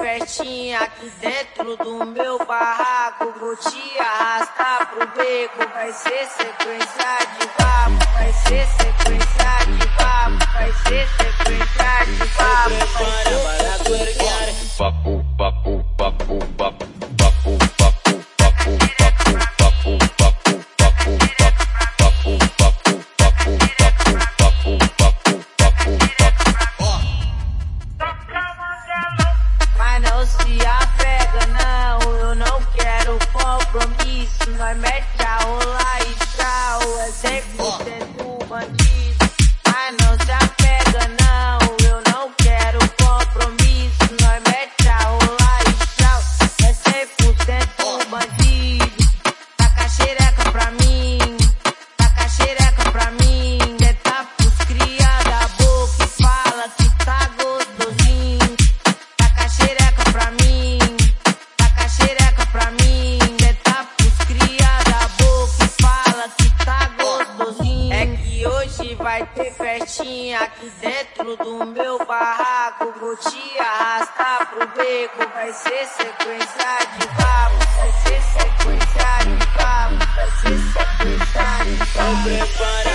festinha aqui dentro do meu barraco. Vou te arrastar pro beco. Vai ser sequência de papo. Vai ser sequência se apega, não. Eu não quero compromisso. Mete a rola e tchau. É bandido. Não se apega, não. Vai ter festinha aqui dentro do meu barraco. Vou te arrastar pro beco, vai ser sequência de papo. Vai ser sequência de papo, vai ser sequência de papo.